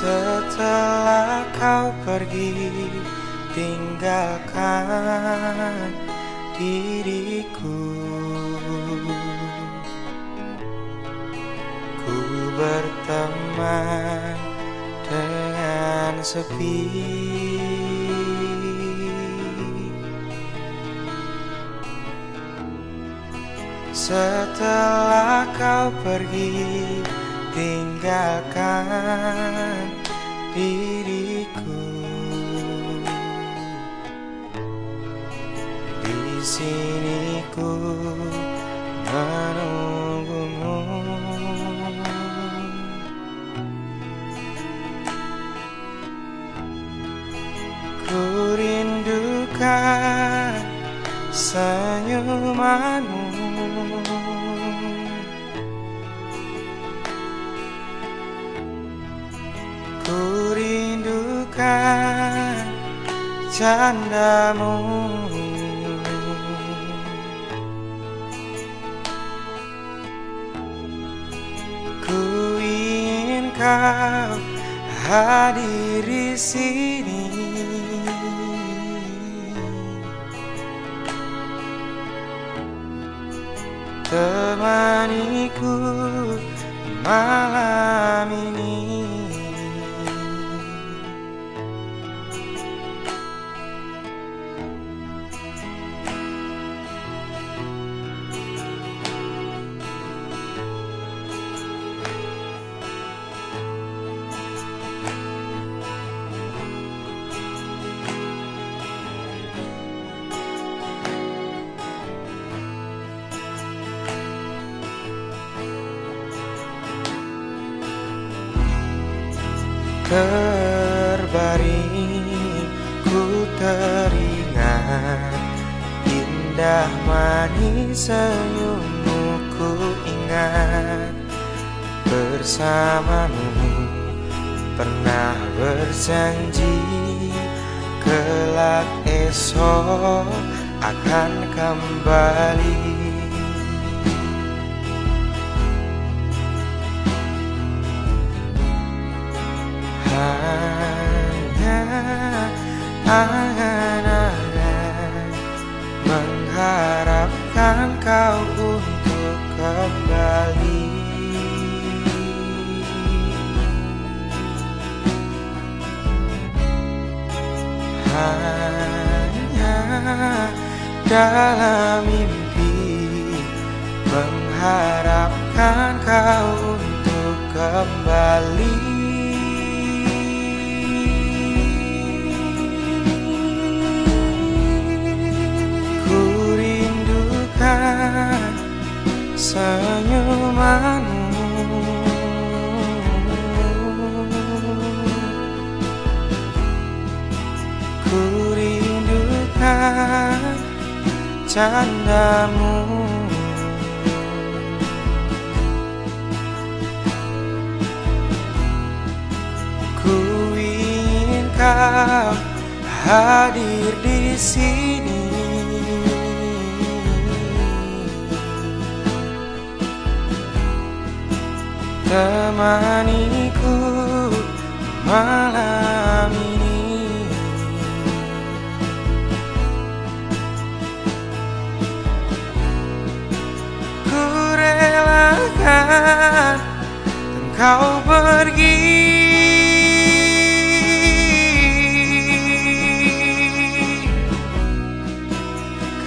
Setelah kau pergi tinggalkan diriku. Ku berteman dengan sepi. Setelah kau pergi tinggalkan diriku. Di sini ku menunggumu. Ku rindukan senyumanmu Ku rindukan candamu Ku ingin kau hadir di sini. Temaniku malam ini Terbaring ku teringat Indah manis senyummu ku ingat Bersamamu. Pernah berjanji Kelak esok akan kembali angan-angan Mengharapkan kau untuk kembali. Hanya dalam mimpi Mengharapkan kau untuk kembali senyumanmu. Ku rindukan candamu. Ku ingin kau hadir di sini Temaniku malam ini. Ku relakan engkau pergi.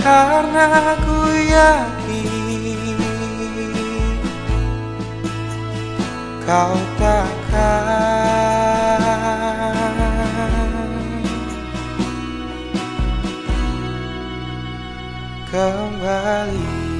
Karena ku yakin kau takkan kembali.